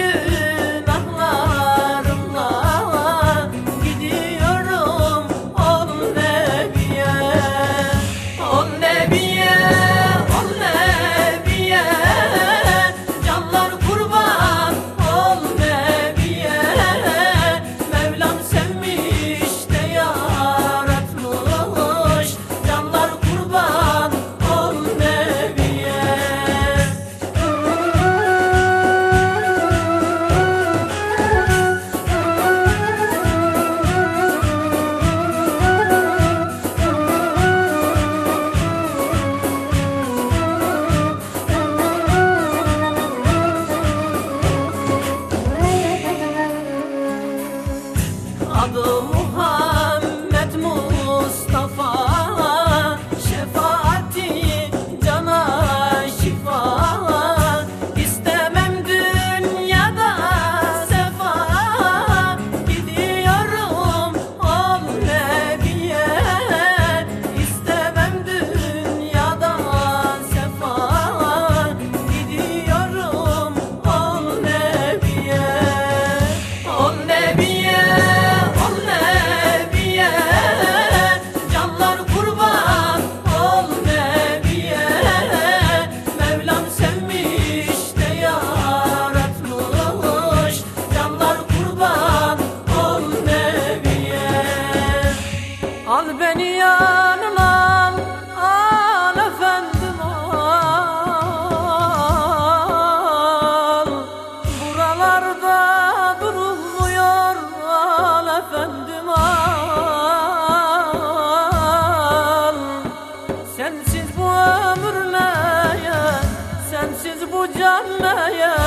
gün can neye